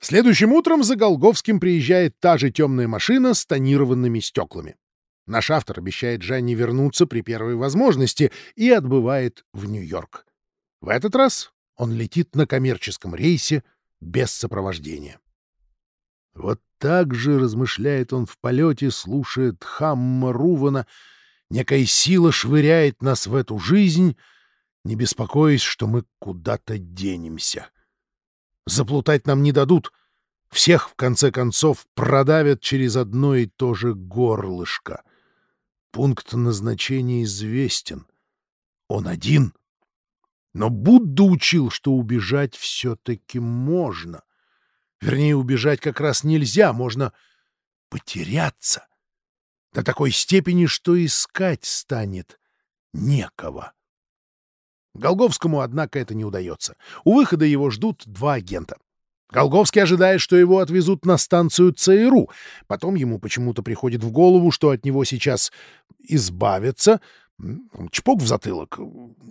Следующим утром за Голговским приезжает та же темная машина с тонированными стеклами. Наш автор обещает Жанне вернуться при первой возможности и отбывает в Нью-Йорк. В этот раз он летит на коммерческом рейсе без сопровождения. Вот так же размышляет он в полете, слушает Хамма Рувана. Некая сила швыряет нас в эту жизнь, не беспокоясь, что мы куда-то денемся. Заплутать нам не дадут. Всех, в конце концов, продавят через одно и то же горлышко. Пункт назначения известен. Он один. Но Будда учил, что убежать все-таки можно. Вернее, убежать как раз нельзя, можно потеряться. До такой степени, что искать станет некого. Голговскому, однако, это не удается. У выхода его ждут два агента. Голговский ожидает, что его отвезут на станцию ЦРУ. Потом ему почему-то приходит в голову, что от него сейчас избавятся. Чпок в затылок.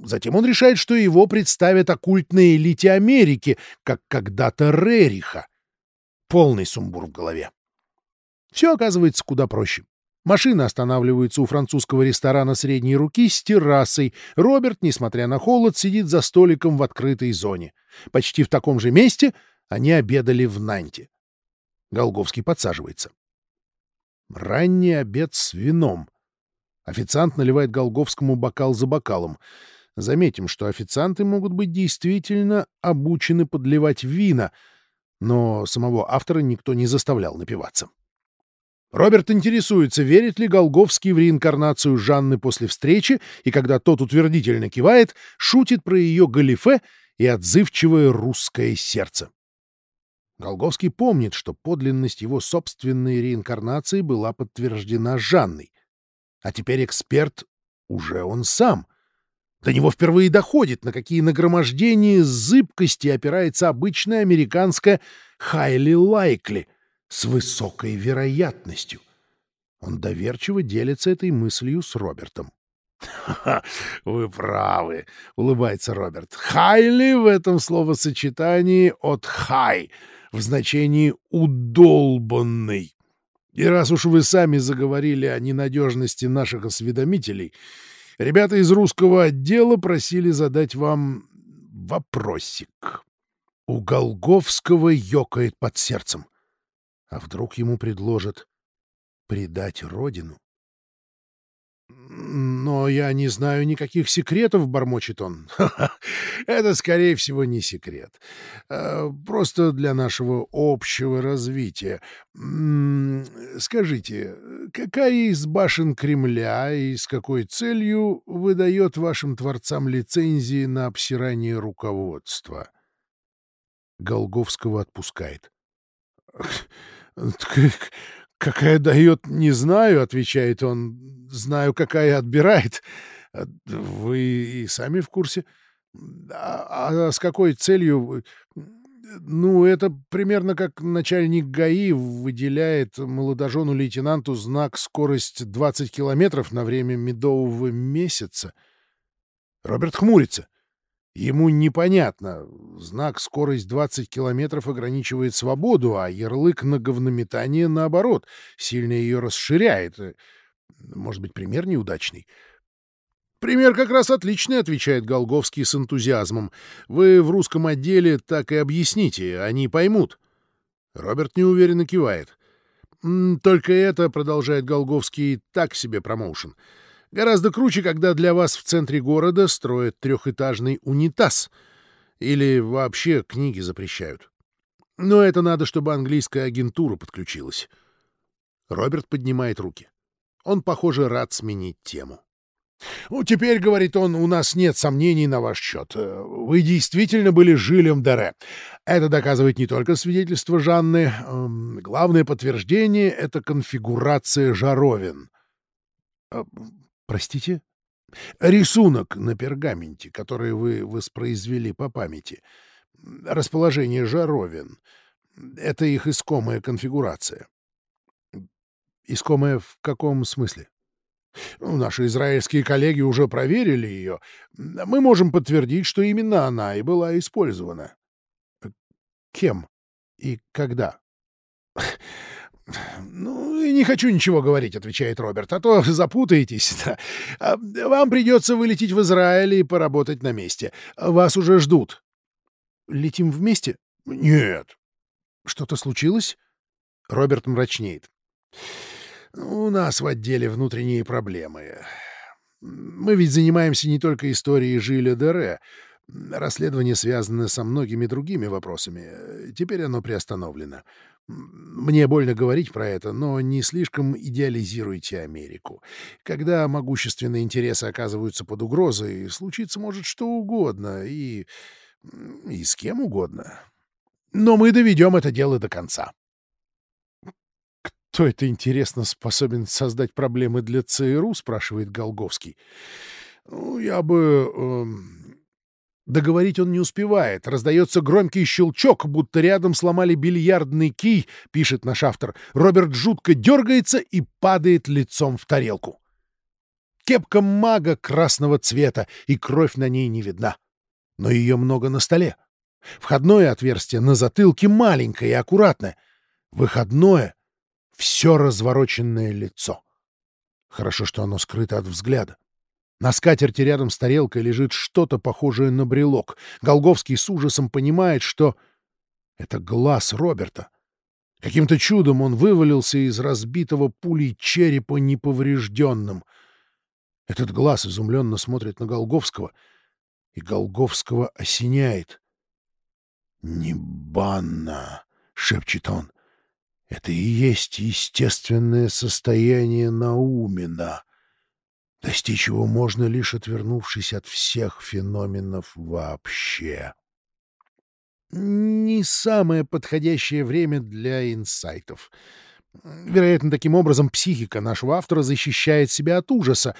Затем он решает, что его представят оккультной элите Америки, как когда-то Рериха. Полный сумбур в голове. Все оказывается куда проще. Машина останавливается у французского ресторана средней руки с террасой. Роберт, несмотря на холод, сидит за столиком в открытой зоне. Почти в таком же месте они обедали в Нанте. Голговский подсаживается. Ранний обед с вином. Официант наливает Голговскому бокал за бокалом. Заметим, что официанты могут быть действительно обучены подливать вина, но самого автора никто не заставлял напиваться. Роберт интересуется, верит ли Голговский в реинкарнацию Жанны после встречи, и когда тот утвердительно кивает, шутит про ее галифе и отзывчивое русское сердце. Голговский помнит, что подлинность его собственной реинкарнации была подтверждена Жанной. А теперь эксперт уже он сам. До него впервые доходит, на какие нагромождения зыбкости опирается обычная американская «highly likely» с высокой вероятностью. Он доверчиво делится этой мыслью с Робертом. — Вы правы, — улыбается Роберт. — «Хайли» в этом словосочетании от «хай» в значении «удолбанный». И раз уж вы сами заговорили о ненадежности наших осведомителей, ребята из русского отдела просили задать вам вопросик. У Голговского ёкает под сердцем. А вдруг ему предложат предать родину? «Но я не знаю никаких секретов», — бормочет он. «Это, скорее всего, не секрет. А, просто для нашего общего развития. Скажите, какая из башен Кремля и с какой целью выдает вашим творцам лицензии на обсирание руководства?» Голговского отпускает. «Какая дает, не знаю», — отвечает он. «Знаю, какая отбирает. Вы и сами в курсе. А, а с какой целью? Ну, это примерно как начальник ГАИ выделяет молодожену лейтенанту знак «Скорость 20 километров» на время медового месяца». Роберт хмурится. Ему непонятно. Знак «Скорость 20 километров» ограничивает свободу, а ярлык на говнометание, наоборот, сильно ее расширяет. Может быть, пример неудачный? «Пример как раз отличный», — отвечает Голговский с энтузиазмом. «Вы в русском отделе так и объясните, они поймут». Роберт неуверенно кивает. «Только это, — продолжает Голговский, — так себе промоушен. Гораздо круче, когда для вас в центре города строят трехэтажный унитаз. Или вообще книги запрещают. Но это надо, чтобы английская агентура подключилась. Роберт поднимает руки. Он, похоже, рад сменить тему. «Ну, теперь, — говорит он, — у нас нет сомнений на ваш счет. Вы действительно были Жилем Дере. Это доказывает не только свидетельство Жанны. Эм, главное подтверждение — это конфигурация жаровин. Простите? Рисунок на пергаменте, который вы воспроизвели по памяти. Расположение жаровин. Это их искомая конфигурация. Искомая в каком смысле? Ну, наши израильские коллеги уже проверили ее. Мы можем подтвердить, что именно она и была использована. Кем? И когда? «Ну, не хочу ничего говорить», — отвечает Роберт, — «а то запутаетесь. Да. А, вам придется вылететь в Израиль и поработать на месте. Вас уже ждут». «Летим вместе?» «Нет». «Что-то случилось?» Роберт мрачнеет. «У нас в отделе внутренние проблемы. Мы ведь занимаемся не только историей Жиля Дере. Расследование связано со многими другими вопросами. Теперь оно приостановлено. Мне больно говорить про это, но не слишком идеализируйте Америку. Когда могущественные интересы оказываются под угрозой, случиться может что угодно и... и с кем угодно. Но мы доведем это дело до конца. «Кто это, интересно, способен создать проблемы для ЦРУ?» — спрашивает Голговский. «Ну, я бы... Эм, Договорить он не успевает. Раздается громкий щелчок, будто рядом сломали бильярдный кий, пишет наш автор. Роберт жутко дергается и падает лицом в тарелку. Кепка мага красного цвета, и кровь на ней не видна. Но ее много на столе. Входное отверстие на затылке маленькое и аккуратное. Выходное — все развороченное лицо. Хорошо, что оно скрыто от взгляда. На скатерти рядом с тарелкой лежит что-то похожее на брелок. Голговский с ужасом понимает, что это глаз Роберта. Каким-то чудом он вывалился из разбитого пулей черепа неповрежденным. Этот глаз изумленно смотрит на Голговского, и Голговского осеняет. «Небанно!» — шепчет он. «Это и есть естественное состояние Наумина» достичь его можно лишь отвернувшись от всех феноменов вообще. Не самое подходящее время для инсайтов. Вероятно, таким образом психика нашего автора защищает себя от ужаса.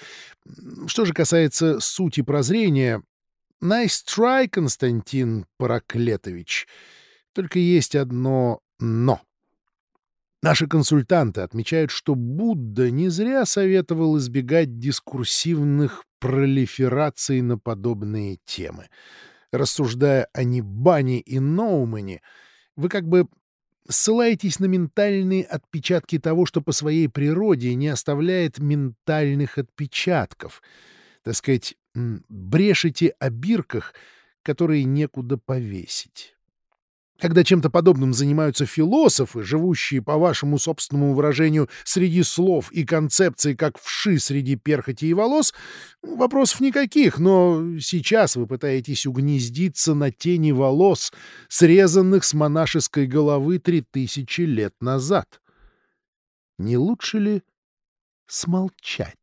Что же касается сути прозрения... Nice try, Константин Параклетович. Только есть одно «но». Наши консультанты отмечают, что Будда не зря советовал избегать дискурсивных пролифераций на подобные темы. Рассуждая о Ниббане и Ноумане, вы как бы ссылаетесь на ментальные отпечатки того, что по своей природе не оставляет ментальных отпечатков. Так сказать, брешете о бирках, которые некуда повесить. Когда чем-то подобным занимаются философы, живущие, по вашему собственному выражению, среди слов и концепций, как вши среди перхоти и волос, вопросов никаких, но сейчас вы пытаетесь угнездиться на тени волос, срезанных с монашеской головы три тысячи лет назад. Не лучше ли смолчать?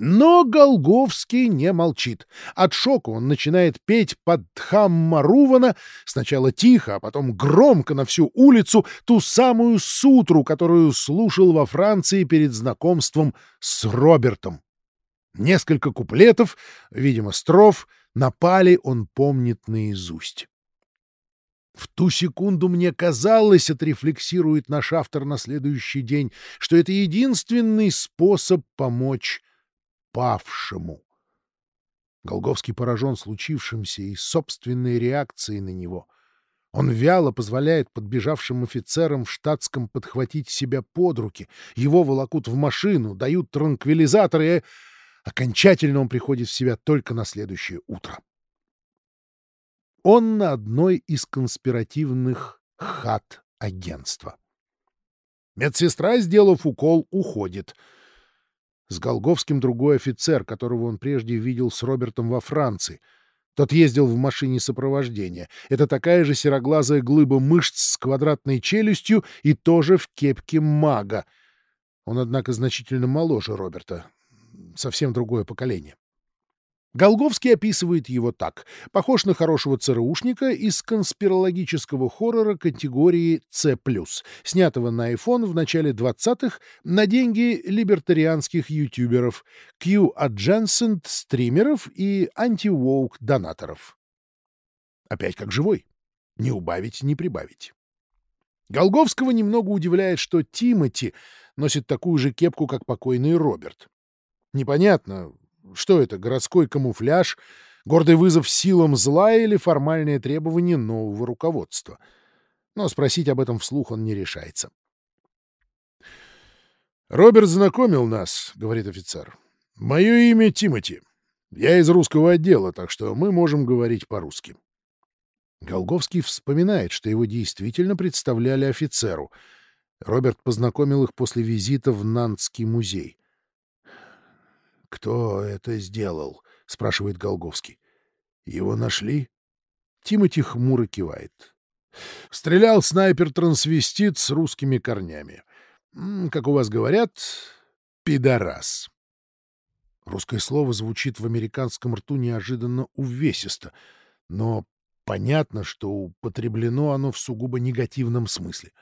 Но Голговский не молчит. От шока он начинает петь под Дхаммарувана, сначала тихо, а потом громко на всю улицу, ту самую сутру, которую слушал во Франции перед знакомством с Робертом. Несколько куплетов, видимо, строф, напали он помнит наизусть. В ту секунду мне казалось, отрефлексирует наш автор на следующий день, что это единственный способ помочь павшему. Голговский поражен случившимся и собственной реакцией на него. Он вяло позволяет подбежавшим офицерам в штатском подхватить себя под руки. Его волокут в машину, дают транквилизаторы, и окончательно он приходит в себя только на следующее утро. Он на одной из конспиративных хат агентства. Медсестра, сделав укол, уходит — с Голговским другой офицер, которого он прежде видел с Робертом во Франции. Тот ездил в машине сопровождения. Это такая же сероглазая глыба мышц с квадратной челюстью и тоже в кепке мага. Он, однако, значительно моложе Роберта. Совсем другое поколение. Голговский описывает его так. Похож на хорошего ЦРУшника из конспирологического хоррора категории C+, снятого на iPhone в начале 20-х на деньги либертарианских ютуберов, Q-adjacent стримеров и анти-воук донаторов. Опять как живой. Не убавить, не прибавить. Голговского немного удивляет, что Тимати носит такую же кепку, как покойный Роберт. Непонятно, что это, городской камуфляж, гордый вызов силам зла или формальное требование нового руководства? но спросить об этом вслух он не решается. «Роберт знакомил нас», — говорит офицер. «Мое имя Тимати. Я из русского отдела, так что мы можем говорить по-русски». Голговский вспоминает, что его действительно представляли офицеру. Роберт познакомил их после визита в Нантский музей. «Кто это сделал?» — спрашивает Голговский. «Его нашли?» Тимати хмуро кивает. «Стрелял снайпер-трансвестит с русскими корнями как у вас говорят, пидорас. Русское слово звучит в американском рту неожиданно увесисто, но понятно, что употреблено оно в сугубо негативном смысле.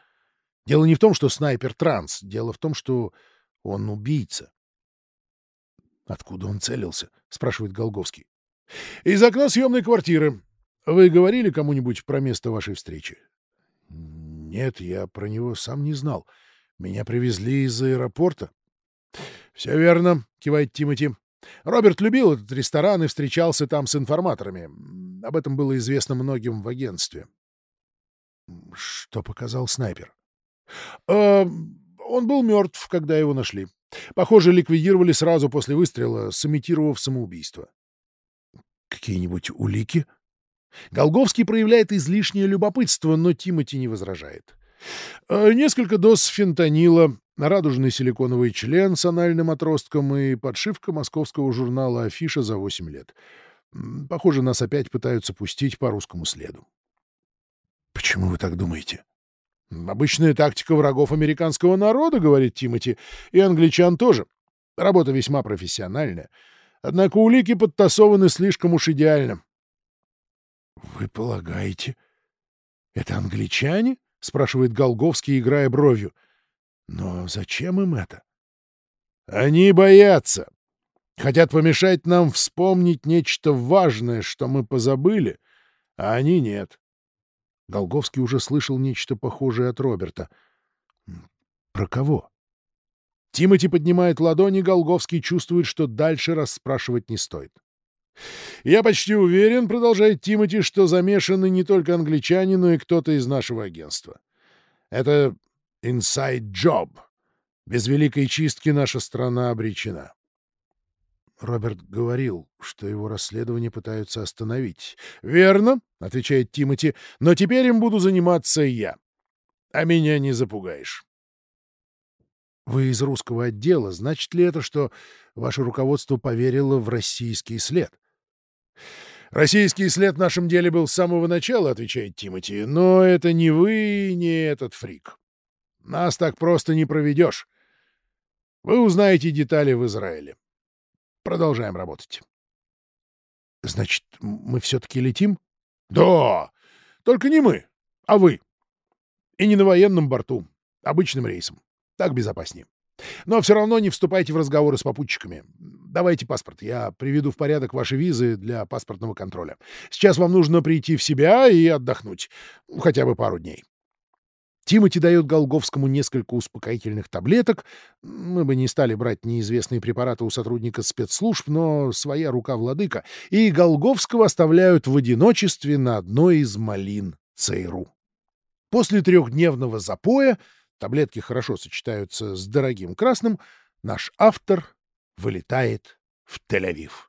Дело не в том, что снайпер транс, дело в том, что он убийца. «Откуда он целился?» — спрашивает Голговский. «Из окна съемной квартиры. Вы говорили кому-нибудь про место вашей встречи?» «Нет, я про него сам не знал. Меня привезли из аэропорта. — Все верно, — кивает Тимати. Роберт любил этот ресторан и встречался там с информаторами. Об этом было известно многим в агентстве. — Что показал снайпер? Э, он был мертв, когда его нашли. Похоже, ликвидировали сразу после выстрела, сымитировав самоубийство. — Какие-нибудь улики? Голговский проявляет излишнее любопытство, но Тимати не возражает. Э, несколько доз фентанила, радужный силиконовый член с анальным отростком и подшивка московского журнала «Афиша» за 8 лет. Похоже, нас опять пытаются пустить по русскому следу. Почему вы так думаете? Обычная тактика врагов американского народа, говорит Тимати, и англичан тоже. Работа весьма профессиональная. Однако улики подтасованы слишком уж идеально. Вы полагаете, это англичане? — спрашивает Голговский, играя бровью. «Но зачем им это?» «Они боятся. Хотят помешать нам вспомнить нечто важное, что мы позабыли, а они нет». Голговский уже слышал нечто похожее от Роберта. «Про кого?» Тимати поднимает ладони, Голговский чувствует, что дальше расспрашивать не стоит. «Я почти уверен, — продолжает Тимати, — что замешаны не только англичане, но и кто-то из нашего агентства. Это inside job. Без великой чистки наша страна обречена». Роберт говорил, что его расследование пытаются остановить. «Верно», — отвечает Тимати, — «но теперь им буду заниматься я. А меня не запугаешь». «Вы из русского отдела. Значит ли это, что ваше руководство поверило в российский след?» «Российский след в нашем деле был с самого начала», — отвечает Тимати, — «но это не вы, не этот фрик. Нас так просто не проведешь. Вы узнаете детали в Израиле. Продолжаем работать». «Значит, мы все-таки летим?» «Да, только не мы, а вы. И не на военном борту, обычным рейсом. Так безопаснее. Но все равно не вступайте в разговоры с попутчиками. Давайте паспорт. Я приведу в порядок ваши визы для паспортного контроля. Сейчас вам нужно прийти в себя и отдохнуть. Хотя бы пару дней. Тимати дает Голговскому несколько успокоительных таблеток. Мы бы не стали брать неизвестные препараты у сотрудника спецслужб, но своя рука владыка. И Голговского оставляют в одиночестве на одной из малин ЦРУ. После трехдневного запоя таблетки хорошо сочетаются с дорогим красным, наш автор вылетает в Тель-Авив.